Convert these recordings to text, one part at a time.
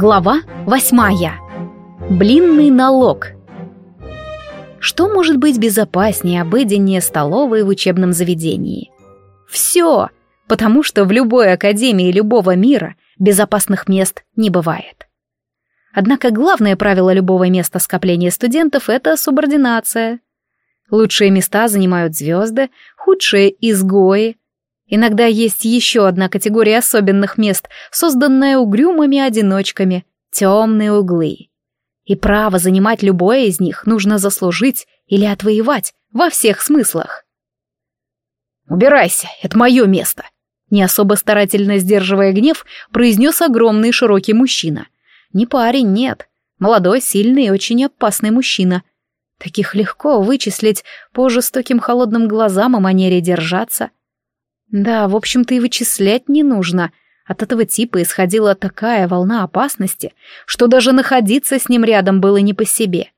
Глава восьмая. Блинный налог. Что может быть безопаснее обыденнее столовой в учебном заведении? Все, потому что в любой академии любого мира безопасных мест не бывает. Однако главное правило любого места скопления студентов — это субординация. Лучшие места занимают звезды, худшие — изгои, Иногда есть еще одна категория особенных мест, созданная угрюмыми одиночками — темные углы. И право занимать любое из них нужно заслужить или отвоевать во всех смыслах. «Убирайся, это мое место!» Не особо старательно сдерживая гнев, произнес огромный широкий мужчина. Не парень, нет. Молодой, сильный и очень опасный мужчина. Таких легко вычислить по жестоким холодным глазам и манере держаться — да, в общем-то, и вычислять не нужно. От этого типа исходила такая волна опасности, что даже находиться с ним рядом было не по себе.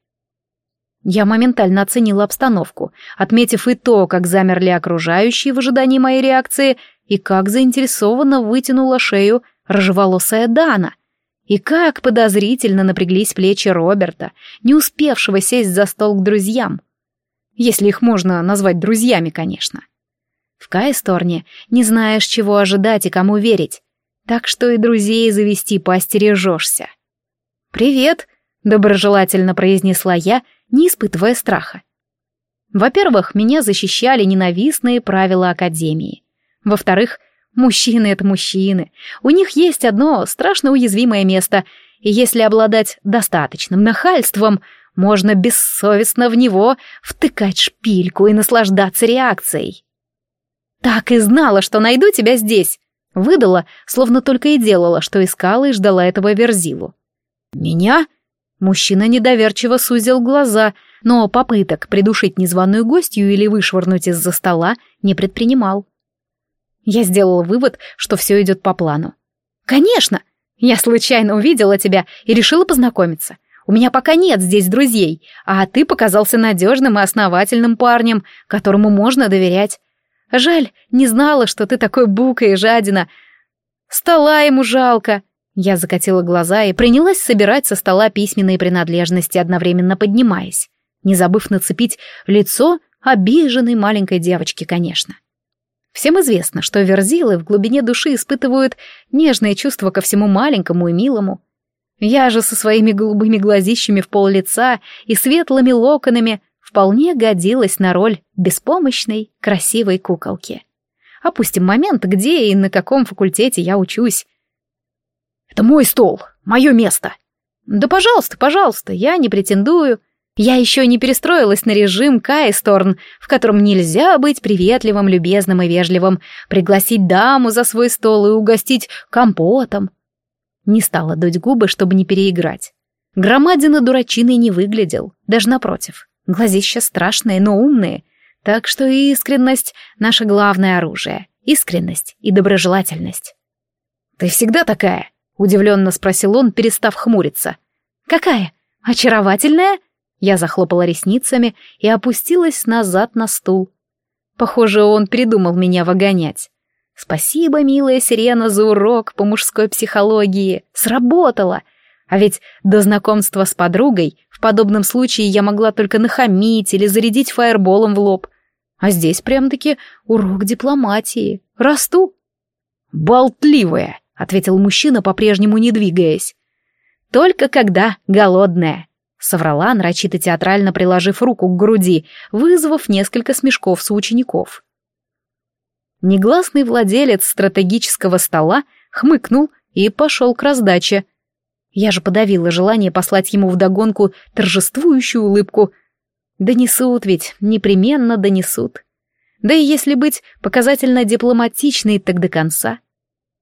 Я моментально оценила обстановку, отметив и то, как замерли окружающие в ожидании моей реакции, и как заинтересованно вытянула шею рыжеволосая Дана, и как подозрительно напряглись плечи Роберта, не успевшего сесть за стол к друзьям. Если их можно назвать друзьями, конечно. В Кайсторне не знаешь, чего ожидать и кому верить, так что и друзей завести поостережешься. «Привет!» — доброжелательно произнесла я, не испытывая страха. Во-первых, меня защищали ненавистные правила Академии. Во-вторых, мужчины — это мужчины. У них есть одно страшно уязвимое место, и если обладать достаточным нахальством, можно бессовестно в него втыкать шпильку и наслаждаться реакцией. «Так и знала, что найду тебя здесь!» Выдала, словно только и делала, что искала и ждала этого Верзилу. «Меня?» Мужчина недоверчиво сузил глаза, но попыток придушить незваную гостью или вышвырнуть из-за стола не предпринимал. Я сделала вывод, что все идет по плану. «Конечно! Я случайно увидела тебя и решила познакомиться. У меня пока нет здесь друзей, а ты показался надежным и основательным парнем, которому можно доверять. Жаль, не знала, что ты такой бука и жадина. Стола ему жалко. Я закатила глаза и принялась собирать со стола письменные принадлежности, одновременно поднимаясь, не забыв нацепить лицо обиженной маленькой девочки, конечно. Всем известно, что верзилы в глубине души испытывают нежные чувства ко всему маленькому и милому. Я же со своими голубыми глазищами в пол лица и светлыми локонами — вполне годилась на роль беспомощной, красивой куколки. Опустим момент, где и на каком факультете я учусь. «Это мой стол, мое место!» «Да пожалуйста, пожалуйста, я не претендую. Я еще не перестроилась на режим Кайсторн, в котором нельзя быть приветливым, любезным и вежливым, пригласить даму за свой стол и угостить компотом». Не стала дуть губы, чтобы не переиграть. Громадина дурачиной не выглядел, даже напротив. Глазища страшные, но умные. Так что искренность — наше главное оружие. Искренность и доброжелательность. «Ты всегда такая?» — удивленно спросил он, перестав хмуриться. «Какая? Очаровательная?» Я захлопала ресницами и опустилась назад на стул. Похоже, он передумал меня выгонять. Спасибо, милая Сирена, за урок по мужской психологии. Сработало. А ведь до знакомства с подругой подобном случае я могла только нахамить или зарядить фаерболом в лоб. А здесь прям-таки урок дипломатии. Расту. «Болтливая», — ответил мужчина, по-прежнему не двигаясь. «Только когда голодная», — соврала нарочито театрально, приложив руку к груди, вызвав несколько смешков с учеников. Негласный владелец стратегического стола хмыкнул и пошел к раздаче — я же подавила желание послать ему вдогонку торжествующую улыбку. Донесут ведь, непременно донесут. Да и если быть показательно дипломатичной, так до конца.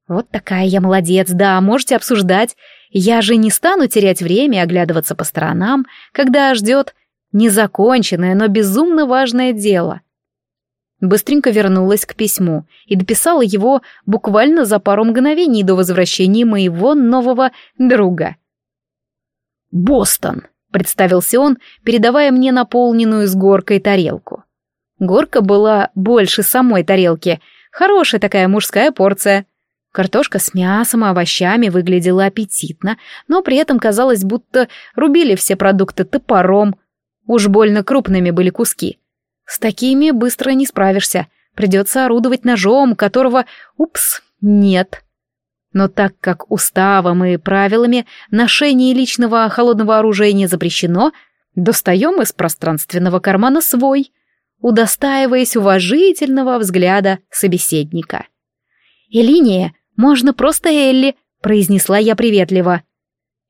Вот такая я молодец, да, можете обсуждать. Я же не стану терять время и оглядываться по сторонам, когда ждет незаконченное, но безумно важное дело. Быстренько вернулась к письму и дописала его буквально за пару мгновений до возвращения моего нового друга. «Бостон», — представился он, передавая мне наполненную с горкой тарелку. Горка была больше самой тарелки, хорошая такая мужская порция. Картошка с мясом и овощами выглядела аппетитно, но при этом казалось, будто рубили все продукты топором. Уж больно крупными были куски. С такими быстро не справишься. Придется орудовать ножом, которого... Упс, нет. Но так как уставом и правилами ношение личного холодного оружия не запрещено, достаем из пространственного кармана свой, удостаиваясь уважительного взгляда собеседника. «Элиния, можно просто Элли», — произнесла я приветливо.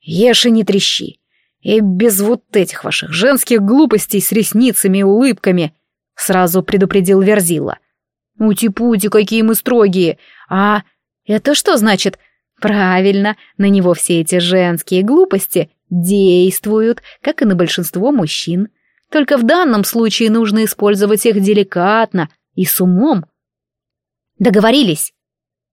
«Ешь и не трещи. И без вот этих ваших женских глупостей с ресницами и улыбками», Сразу предупредил Верзила. «Ути-пути, какие мы строгие! А это что значит?» «Правильно, на него все эти женские глупости действуют, как и на большинство мужчин. Только в данном случае нужно использовать их деликатно и с умом». «Договорились!»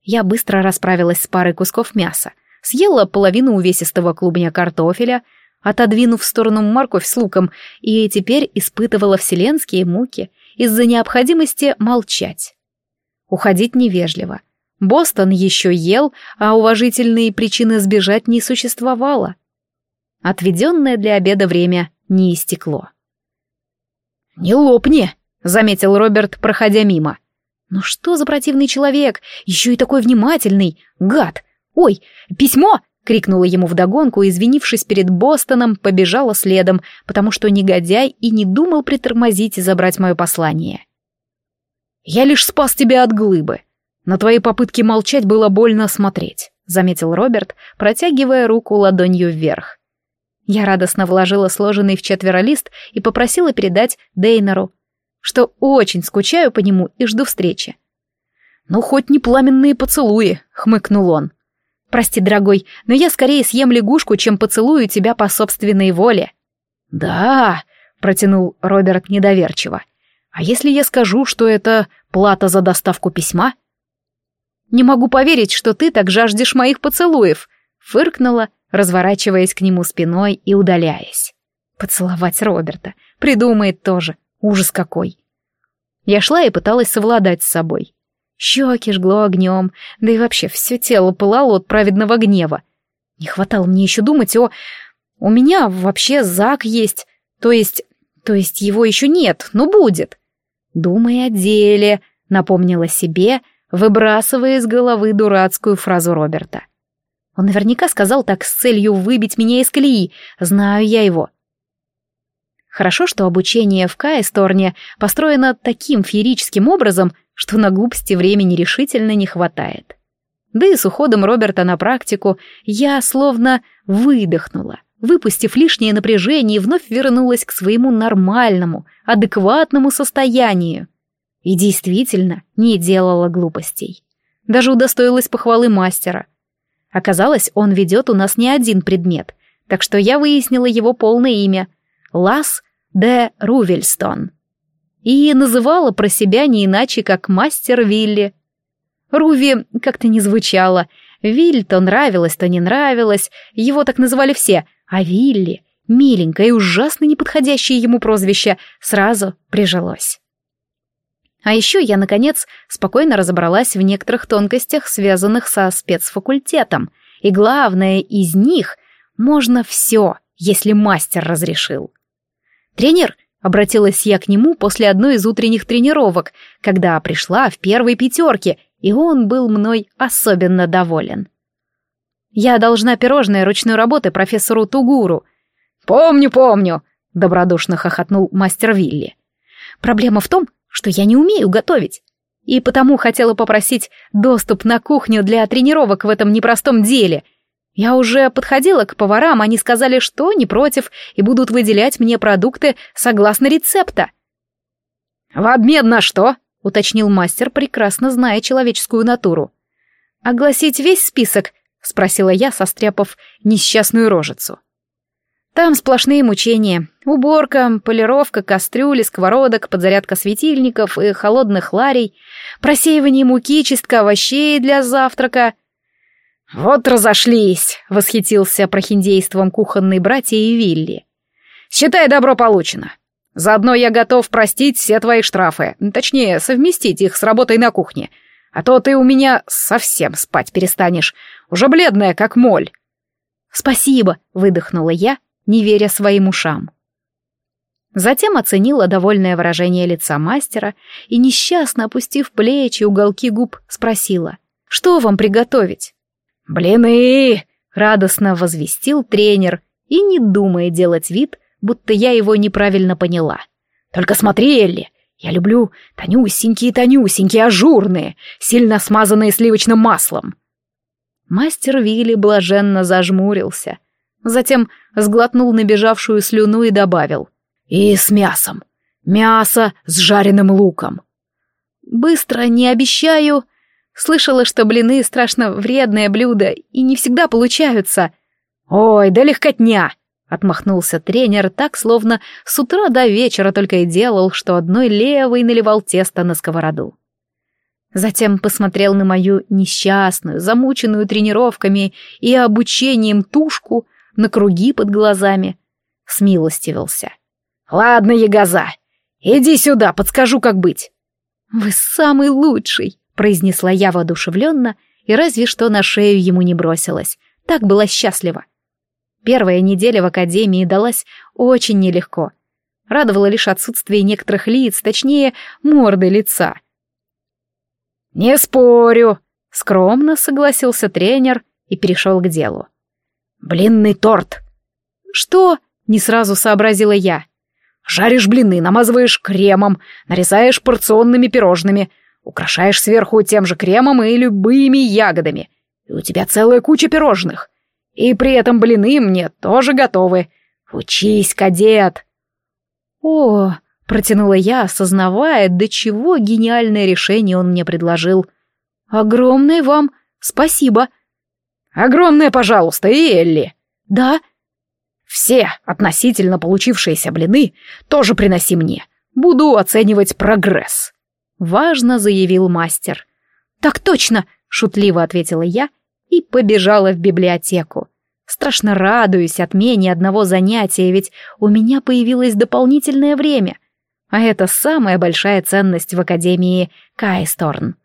Я быстро расправилась с парой кусков мяса, съела половину увесистого клубня картофеля, отодвинув в сторону морковь с луком, и теперь испытывала вселенские муки из-за необходимости молчать. Уходить невежливо. Бостон еще ел, а уважительные причины сбежать не существовало. Отведенное для обеда время не истекло. «Не лопни!» — заметил Роберт, проходя мимо. «Ну что за противный человек? Еще и такой внимательный! Гад! Ой, письмо!» крикнула ему вдогонку и, извинившись перед Бостоном, побежала следом, потому что негодяй и не думал притормозить и забрать мое послание. «Я лишь спас тебя от глыбы. На твои попытки молчать было больно смотреть», — заметил Роберт, протягивая руку ладонью вверх. Я радостно вложила сложенный в четверо лист и попросила передать Дейнеру, что очень скучаю по нему и жду встречи. «Ну, хоть не пламенные поцелуи», — хмыкнул он. Прости, дорогой, но я скорее съем лягушку, чем поцелую тебя по собственной воле. Да, протянул Роберт недоверчиво. А если я скажу, что это плата за доставку письма? Не могу поверить, что ты так жаждешь моих поцелуев, фыркнула, разворачиваясь к нему спиной и удаляясь. Поцеловать Роберта. Придумает тоже. Ужас какой. Я шла и пыталась совладать с собой. Щеки жгло огнем, да и вообще все тело пылало от праведного гнева. Не хватало мне еще думать о... У меня вообще Зак есть, то есть... То есть его еще нет, но будет. Думай о деле, напомнила себе, выбрасывая из головы дурацкую фразу Роберта. Он наверняка сказал так с целью выбить меня из колеи, знаю я его. Хорошо, что обучение в Кайсторне построено таким феерическим образом — что на глупости времени решительно не хватает. Да и с уходом Роберта на практику я словно выдохнула, выпустив лишнее напряжение и вновь вернулась к своему нормальному, адекватному состоянию. И действительно не делала глупостей. Даже удостоилась похвалы мастера. Оказалось, он ведет у нас не один предмет, так что я выяснила его полное имя — Лас де Рувельстон и называла про себя не иначе, как мастер Вилли. Руви как-то не звучало. Виль то нравилось, то не нравилось, его так называли все, а Вилли, миленькое и ужасно неподходящее ему прозвище, сразу прижилось. А еще я, наконец, спокойно разобралась в некоторых тонкостях, связанных со спецфакультетом. И главное из них — можно все, если мастер разрешил. «Тренер, Обратилась я к нему после одной из утренних тренировок, когда пришла в первой пятерке, и он был мной особенно доволен. «Я должна пирожное ручной работы профессору Тугуру». «Помню, помню», — добродушно хохотнул мастер Вилли. «Проблема в том, что я не умею готовить, и потому хотела попросить доступ на кухню для тренировок в этом непростом деле», — я уже подходила к поварам, они сказали, что не против, и будут выделять мне продукты согласно рецепта. «В обмен на что?» — уточнил мастер, прекрасно зная человеческую натуру. «Огласить весь список?» — спросила я, состряпав несчастную рожицу. Там сплошные мучения. Уборка, полировка кастрюли, сковородок, подзарядка светильников и холодных ларей, просеивание муки, чистка овощей для завтрака — «Вот разошлись!» — восхитился прохиндейством кухонной братья и Вилли. «Считай, добро получено. Заодно я готов простить все твои штрафы, точнее, совместить их с работой на кухне, а то ты у меня совсем спать перестанешь, уже бледная, как моль». «Спасибо!» — выдохнула я, не веря своим ушам. Затем оценила довольное выражение лица мастера и, несчастно опустив плечи уголки губ, спросила, «Что вам приготовить?» «Блины!» — радостно возвестил тренер и не думая делать вид, будто я его неправильно поняла. «Только смотри, Элли, я люблю тонюсенькие-тонюсенькие ажурные, сильно смазанные сливочным маслом». Мастер Вилли блаженно зажмурился, затем сглотнул набежавшую слюну и добавил. «И с мясом. Мясо с жареным луком». «Быстро, не обещаю», Слышала, что блины страшно вредное блюдо и не всегда получаются. «Ой, да легкотня!» — отмахнулся тренер так, словно с утра до вечера только и делал, что одной левой наливал тесто на сковороду. Затем посмотрел на мою несчастную, замученную тренировками и обучением тушку на круги под глазами. Смилостивился. «Ладно, ягоза, иди сюда, подскажу, как быть». «Вы самый лучший!» произнесла я воодушевленно, и разве что на шею ему не бросилась. Так была счастлива. Первая неделя в академии далась очень нелегко. Радовало лишь отсутствие некоторых лиц, точнее, морды лица. «Не спорю», — скромно согласился тренер и перешел к делу. «Блинный торт». «Что?» — не сразу сообразила я. «Жаришь блины, намазываешь кремом, нарезаешь порционными пирожными, украшаешь сверху тем же кремом и любыми ягодами, и у тебя целая куча пирожных. И при этом блины мне тоже готовы. Учись, кадет!» «О!» — протянула я, осознавая, до чего гениальное решение он мне предложил. «Огромное вам спасибо!» «Огромное, пожалуйста, и Элли!» «Да?» «Все относительно получившиеся блины тоже приноси мне. Буду оценивать прогресс!» — важно заявил мастер. «Так точно!» — шутливо ответила я и побежала в библиотеку. Страшно радуюсь отмене одного занятия, ведь у меня появилось дополнительное время. А это самая большая ценность в Академии Кайсторн.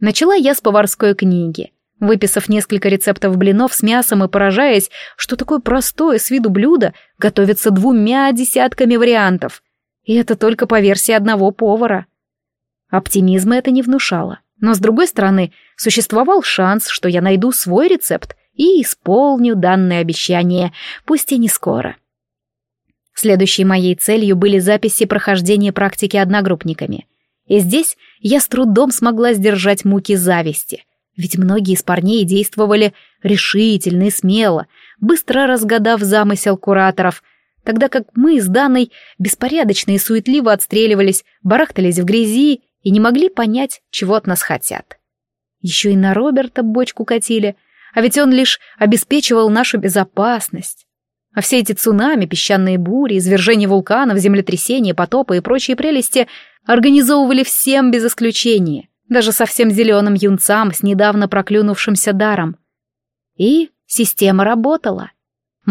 Начала я с поварской книги, выписав несколько рецептов блинов с мясом и поражаясь, что такое простое с виду блюдо готовится двумя десятками вариантов — и это только по версии одного повара. Оптимизма это не внушало. Но, с другой стороны, существовал шанс, что я найду свой рецепт и исполню данное обещание, пусть и не скоро. Следующей моей целью были записи прохождения практики одногруппниками. И здесь я с трудом смогла сдержать муки зависти. Ведь многие из парней действовали решительно и смело, быстро разгадав замысел кураторов тогда как мы с Даной беспорядочно и суетливо отстреливались, барахтались в грязи и не могли понять, чего от нас хотят. Еще и на Роберта бочку катили, а ведь он лишь обеспечивал нашу безопасность. А все эти цунами, песчаные бури, извержения вулканов, землетрясения, потопы и прочие прелести организовывали всем без исключения, даже совсем зеленым юнцам с недавно проклюнувшимся даром. И система работала.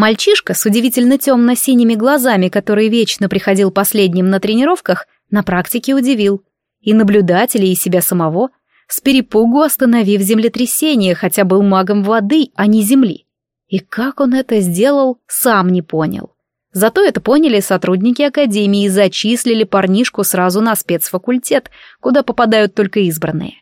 Мальчишка с удивительно темно-синими глазами, который вечно приходил последним на тренировках, на практике удивил. И наблюдателей, и себя самого, с перепугу остановив землетрясение, хотя был магом воды, а не земли. И как он это сделал, сам не понял. Зато это поняли сотрудники академии и зачислили парнишку сразу на спецфакультет, куда попадают только избранные.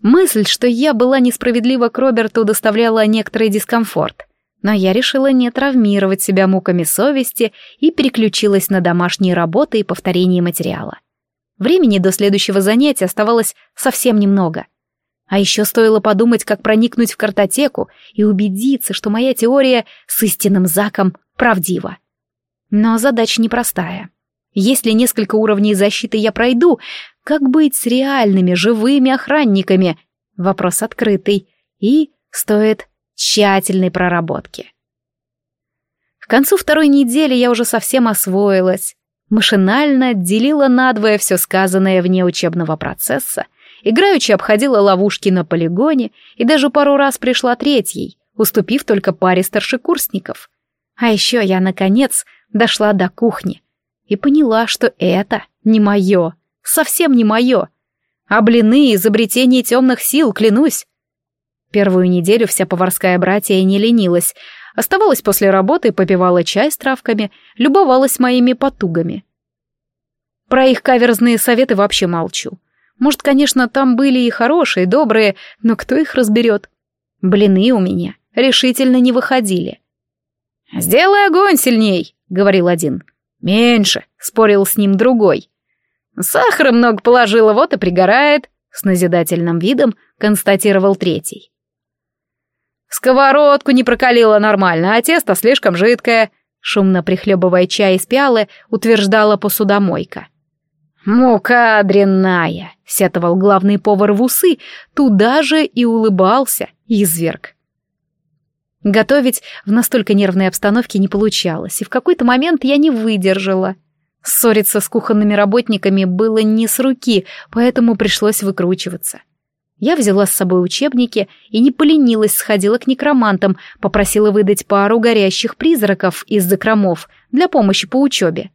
Мысль, что я была несправедлива к Роберту, доставляла некоторый дискомфорт — но я решила не травмировать себя муками совести и переключилась на домашние работы и повторение материала. Времени до следующего занятия оставалось совсем немного. А еще стоило подумать, как проникнуть в картотеку и убедиться, что моя теория с истинным Заком правдива. Но задача непростая. Если несколько уровней защиты я пройду, как быть с реальными живыми охранниками? Вопрос открытый и стоит тщательной проработки. К концу второй недели я уже совсем освоилась, машинально отделила надвое все сказанное вне учебного процесса, играючи обходила ловушки на полигоне и даже пару раз пришла третьей, уступив только паре старшекурсников. А еще я, наконец, дошла до кухни и поняла, что это не мое, совсем не мое. А блины — изобретение темных сил, клянусь. Первую неделю вся поварская братья не ленилась. Оставалась после работы, попивала чай с травками, любовалась моими потугами. Про их каверзные советы вообще молчу. Может, конечно, там были и хорошие, и добрые, но кто их разберет? Блины у меня решительно не выходили. «Сделай огонь сильней!» — говорил один. «Меньше!» — спорил с ним другой. «Сахара много положила, вот и пригорает!» — с назидательным видом констатировал третий. «Сковородку не прокалила нормально, а тесто слишком жидкое», — шумно прихлебывая чай из пиалы, утверждала посудомойка. «Мука дрянная!» — сетовал главный повар в усы, туда же и улыбался, изверг. Готовить в настолько нервной обстановке не получалось, и в какой-то момент я не выдержала. Ссориться с кухонными работниками было не с руки, поэтому пришлось выкручиваться. — я взяла с собой учебники и не поленилась, сходила к некромантам, попросила выдать пару горящих призраков из закромов для помощи по учебе.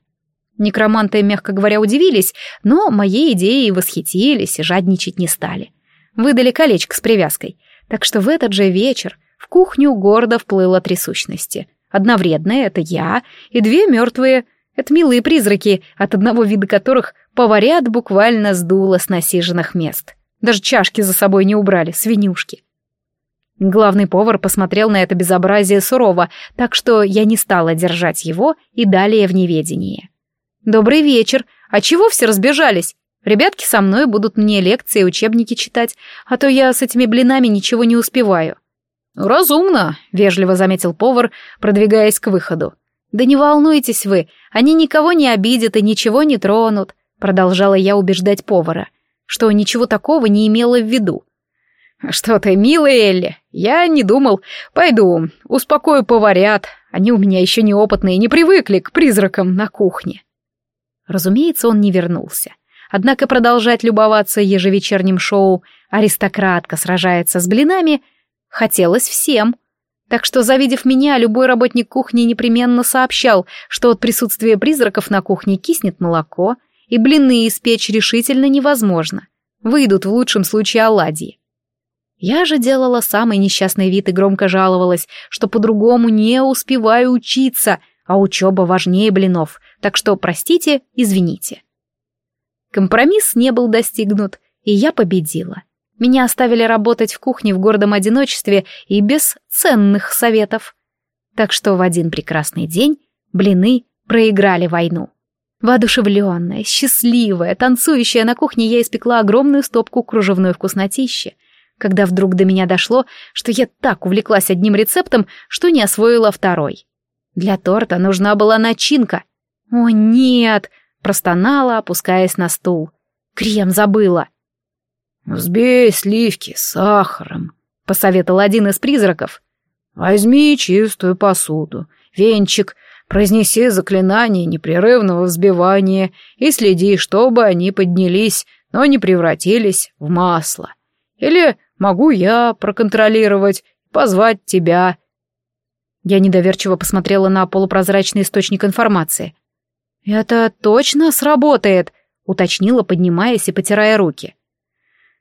Некроманты, мягко говоря, удивились, но моей идеей восхитились и жадничать не стали. Выдали колечко с привязкой, так что в этот же вечер в кухню гордо вплыло три сущности. Одна вредная — это я, и две мертвые — это милые призраки, от одного вида которых поварят буквально сдуло с насиженных мест — даже чашки за собой не убрали, свинюшки. Главный повар посмотрел на это безобразие сурово, так что я не стала держать его и далее в неведении. «Добрый вечер. А чего все разбежались? Ребятки со мной будут мне лекции и учебники читать, а то я с этими блинами ничего не успеваю». «Разумно», — вежливо заметил повар, продвигаясь к выходу. «Да не волнуйтесь вы, они никого не обидят и ничего не тронут», — продолжала я убеждать повара. — что ничего такого не имела в виду. «Что ты, милая Элли, я не думал. Пойду, успокою поварят. Они у меня еще неопытные, не привыкли к призракам на кухне». Разумеется, он не вернулся. Однако продолжать любоваться ежевечерним шоу «Аристократка сражается с блинами» хотелось всем. Так что, завидев меня, любой работник кухни непременно сообщал, что от присутствия призраков на кухне киснет молоко — и блины испечь решительно невозможно. Выйдут в лучшем случае оладьи. Я же делала самый несчастный вид и громко жаловалась, что по-другому не успеваю учиться, а учеба важнее блинов, так что простите, извините. Компромисс не был достигнут, и я победила. Меня оставили работать в кухне в гордом одиночестве и без ценных советов. Так что в один прекрасный день блины проиграли войну. Воодушевленная, счастливая, танцующая на кухне, я испекла огромную стопку кружевной вкуснотищи, когда вдруг до меня дошло, что я так увлеклась одним рецептом, что не освоила второй. Для торта нужна была начинка. «О, нет!» — простонала, опускаясь на стул. «Крем забыла!» «Взбей сливки с сахаром», — посоветовал один из призраков. «Возьми чистую посуду, венчик, Произнеси заклинание непрерывного взбивания и следи, чтобы они поднялись, но не превратились в масло. Или могу я проконтролировать, позвать тебя. Я недоверчиво посмотрела на полупрозрачный источник информации. «Это точно сработает», — уточнила, поднимаясь и потирая руки.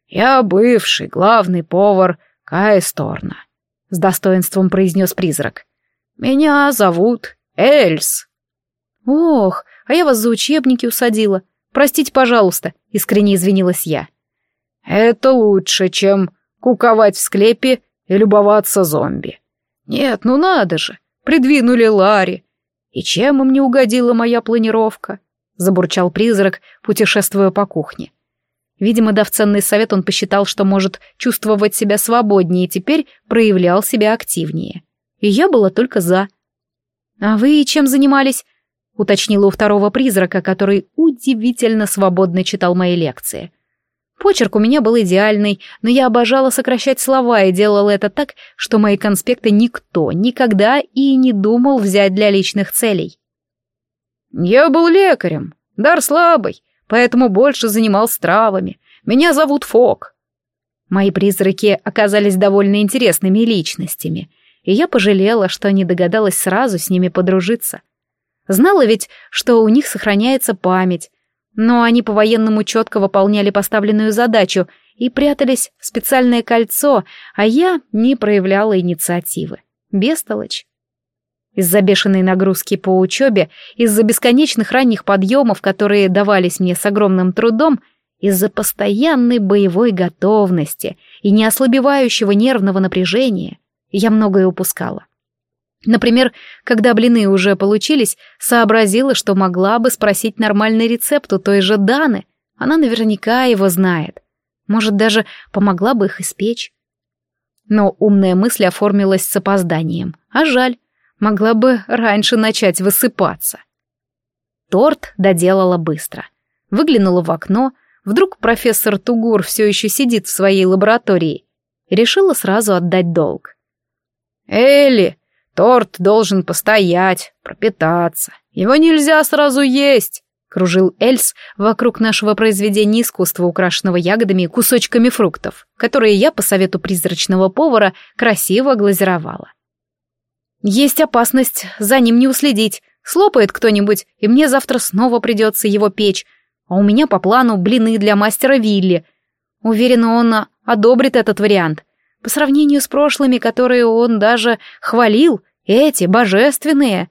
«Я бывший главный повар Каесторна», — с достоинством произнес призрак. «Меня зовут Эльс!» «Ох, а я вас за учебники усадила. Простите, пожалуйста», — искренне извинилась я. «Это лучше, чем куковать в склепе и любоваться зомби. Нет, ну надо же, придвинули Ларри. И чем им не угодила моя планировка?» — забурчал призрак, путешествуя по кухне. Видимо, дав ценный совет, он посчитал, что может чувствовать себя свободнее и теперь проявлял себя активнее. И я была только за — «А вы чем занимались?» — уточнила у второго призрака, который удивительно свободно читал мои лекции. Почерк у меня был идеальный, но я обожала сокращать слова и делала это так, что мои конспекты никто никогда и не думал взять для личных целей. «Я был лекарем, дар слабый, поэтому больше занимался травами. Меня зовут Фок». Мои призраки оказались довольно интересными личностями — и я пожалела, что не догадалась сразу с ними подружиться. Знала ведь, что у них сохраняется память, но они по-военному четко выполняли поставленную задачу и прятались в специальное кольцо, а я не проявляла инициативы. Бестолочь. Из-за бешеной нагрузки по учебе, из-за бесконечных ранних подъемов, которые давались мне с огромным трудом, из-за постоянной боевой готовности и неослабевающего нервного напряжения — я многое упускала. Например, когда блины уже получились, сообразила, что могла бы спросить нормальный рецепт у той же Даны. Она наверняка его знает. Может, даже помогла бы их испечь. Но умная мысль оформилась с опозданием. А жаль, могла бы раньше начать высыпаться. Торт доделала быстро. Выглянула в окно. Вдруг профессор Тугур все еще сидит в своей лаборатории. Решила сразу отдать долг. Элли, торт должен постоять, пропитаться. Его нельзя сразу есть. Кружил Эльс вокруг нашего произведения искусства, украшенного ягодами и кусочками фруктов, которые я по совету призрачного повара красиво глазировала. Есть опасность за ним не уследить. Слопает кто-нибудь, и мне завтра снова придется его печь. А у меня по плану блины для мастера Вилли. Уверена, он одобрит этот вариант. По сравнению с прошлыми, которые он даже хвалил, эти божественные.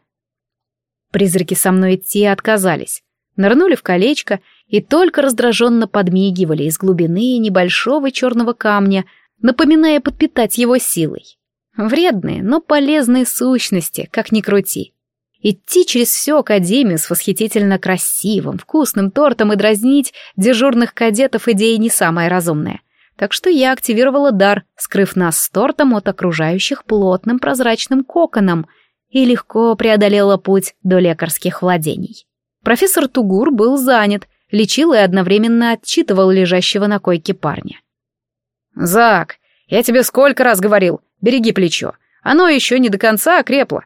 Призраки со мной идти отказались. Нырнули в колечко и только раздраженно подмигивали из глубины небольшого черного камня, напоминая подпитать его силой. Вредные, но полезные сущности, как ни крути. Идти через всю Академию с восхитительно красивым, вкусным тортом и дразнить дежурных кадетов идея не самая разумная так что я активировала дар, скрыв нас с тортом от окружающих плотным прозрачным коконом и легко преодолела путь до лекарских владений. Профессор Тугур был занят, лечил и одновременно отчитывал лежащего на койке парня. «Зак, я тебе сколько раз говорил, береги плечо, оно еще не до конца окрепло.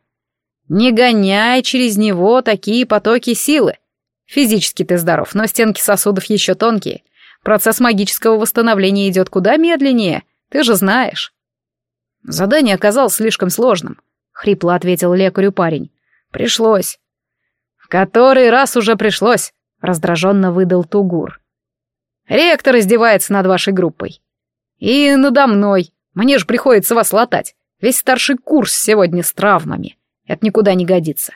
Не гоняй через него такие потоки силы. Физически ты здоров, но стенки сосудов еще тонкие, Процесс магического восстановления идет куда медленнее, ты же знаешь». «Задание оказалось слишком сложным», — хрипло ответил лекарю парень. «Пришлось». «В который раз уже пришлось», — раздраженно выдал Тугур. «Ректор издевается над вашей группой». «И надо мной. Мне же приходится вас латать. Весь старший курс сегодня с травмами. Это никуда не годится.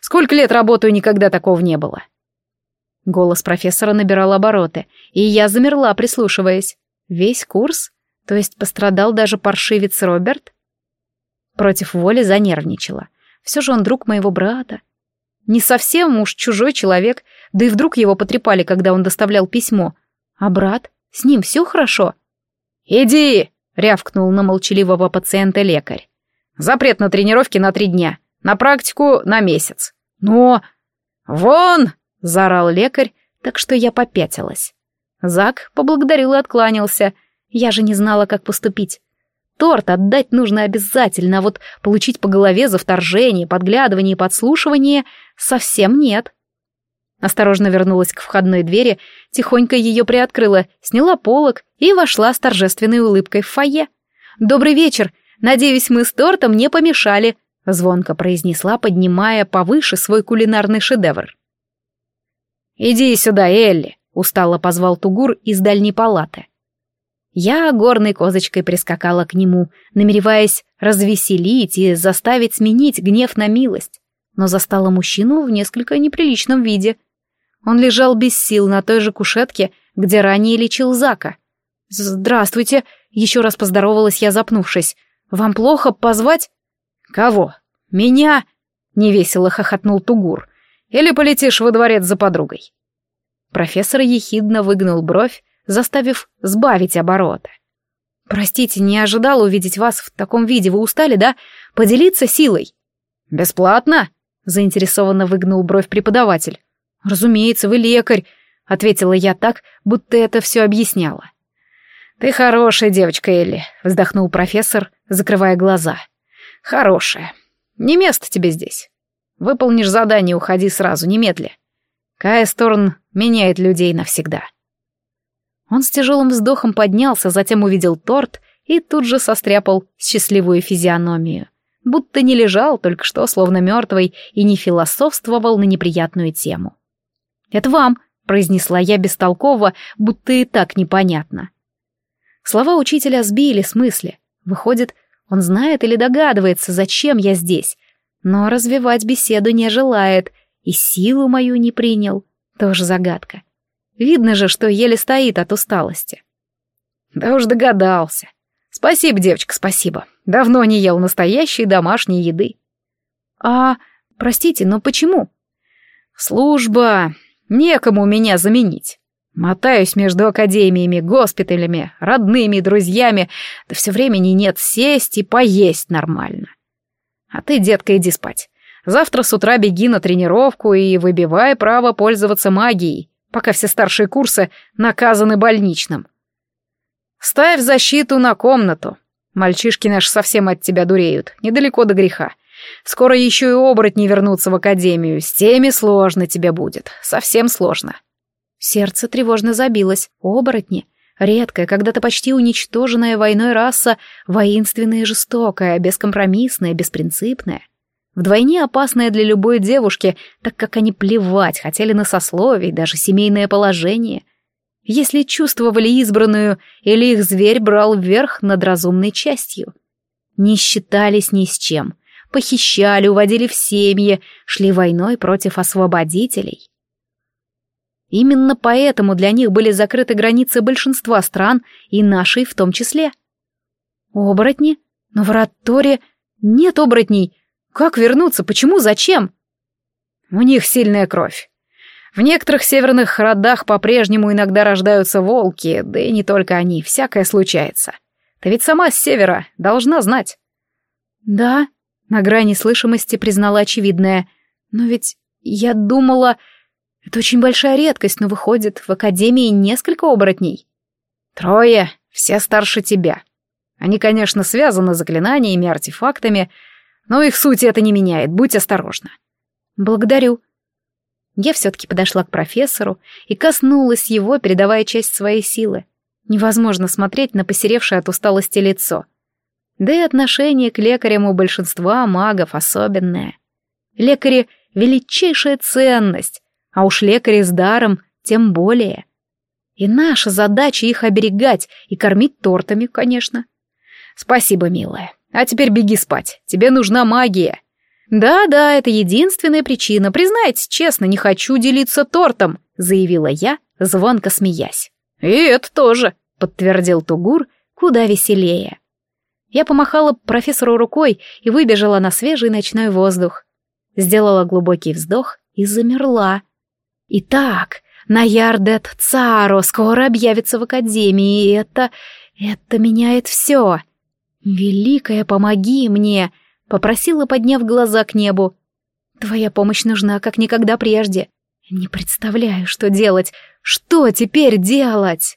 Сколько лет работаю, никогда такого не было. Голос профессора набирал обороты, и я замерла, прислушиваясь. Весь курс? То есть пострадал даже паршивец Роберт? Против воли занервничала. Все же он друг моего брата. Не совсем уж чужой человек, да и вдруг его потрепали, когда он доставлял письмо. А брат? С ним все хорошо? «Иди!» — рявкнул на молчаливого пациента лекарь. «Запрет на тренировки на три дня, на практику на месяц». «Но...» «Вон!» — заорал лекарь, так что я попятилась. Зак поблагодарил и откланялся. Я же не знала, как поступить. Торт отдать нужно обязательно, а вот получить по голове за вторжение, подглядывание и подслушивание совсем нет. Осторожно вернулась к входной двери, тихонько ее приоткрыла, сняла полок и вошла с торжественной улыбкой в фойе. «Добрый вечер! Надеюсь, мы с тортом не помешали!» — звонко произнесла, поднимая повыше свой кулинарный шедевр. «Иди сюда, Элли!» — устало позвал Тугур из дальней палаты. Я горной козочкой прискакала к нему, намереваясь развеселить и заставить сменить гнев на милость, но застала мужчину в несколько неприличном виде. Он лежал без сил на той же кушетке, где ранее лечил Зака. «Здравствуйте!» — еще раз поздоровалась я, запнувшись. «Вам плохо позвать?» «Кого? Меня?» — невесело хохотнул Тугур — или полетишь во дворец за подругой». Профессор ехидно выгнул бровь, заставив сбавить обороты. «Простите, не ожидал увидеть вас в таком виде. Вы устали, да? Поделиться силой?» «Бесплатно?» — заинтересованно выгнул бровь преподаватель. «Разумеется, вы лекарь», — ответила я так, будто это все объясняла. «Ты хорошая девочка, Элли», — вздохнул профессор, закрывая глаза. «Хорошая. Не место тебе здесь. Выполнишь задание, уходи сразу, немедля. Кая Сторн меняет людей навсегда. Он с тяжелым вздохом поднялся, затем увидел торт и тут же состряпал счастливую физиономию. Будто не лежал только что, словно мертвый, и не философствовал на неприятную тему. «Это вам», — произнесла я бестолково, будто и так непонятно. Слова учителя сбили с мысли. Выходит, он знает или догадывается, зачем я здесь, но развивать беседу не желает и силу мою не принял. Тоже загадка. Видно же, что еле стоит от усталости. Да уж догадался. Спасибо, девочка, спасибо. Давно не ел настоящей домашней еды. А, простите, но почему? Служба. Некому меня заменить. Мотаюсь между академиями, госпиталями, родными, друзьями, да все времени нет сесть и поесть нормально. А ты, детка, иди спать. Завтра с утра беги на тренировку и выбивай право пользоваться магией, пока все старшие курсы наказаны больничным. Ставь защиту на комнату. Мальчишки наш совсем от тебя дуреют, недалеко до греха. Скоро еще и оборотни вернутся в академию, с теми сложно тебе будет, совсем сложно. Сердце тревожно забилось. Оборотни? Редкая, когда-то почти уничтоженная войной раса, воинственная и жестокая, бескомпромиссная, беспринципная. Вдвойне опасная для любой девушки, так как они плевать хотели на сословие даже семейное положение. Если чувствовали избранную, или их зверь брал вверх над разумной частью. Не считались ни с чем. Похищали, уводили в семьи, шли войной против освободителей. Именно поэтому для них были закрыты границы большинства стран, и нашей в том числе. Оборотни? Но в Ратторе нет оборотней. Как вернуться? Почему? Зачем? У них сильная кровь. В некоторых северных родах по-прежнему иногда рождаются волки, да и не только они, всякое случается. Ты ведь сама с севера, должна знать. Да, на грани слышимости признала очевидное. Но ведь я думала... Это очень большая редкость, но выходит, в Академии несколько оборотней. Трое, все старше тебя. Они, конечно, связаны заклинаниями, артефактами, но их суть это не меняет, будь осторожна. Благодарю. Я все-таки подошла к профессору и коснулась его, передавая часть своей силы. Невозможно смотреть на посеревшее от усталости лицо. Да и отношение к лекарям у большинства магов особенное. Лекари — величайшая ценность, а уж лекари с даром тем более. И наша задача их оберегать и кормить тортами, конечно. Спасибо, милая. А теперь беги спать. Тебе нужна магия. Да-да, это единственная причина. Признайтесь честно, не хочу делиться тортом, заявила я, звонко смеясь. И это тоже, подтвердил Тугур, куда веселее. Я помахала профессору рукой и выбежала на свежий ночной воздух. Сделала глубокий вздох и замерла, Итак, Наярдет Царо скоро объявится в Академии, и это... это меняет все. Великая, помоги мне!» — попросила, подняв глаза к небу. «Твоя помощь нужна, как никогда прежде. Не представляю, что делать. Что теперь делать?»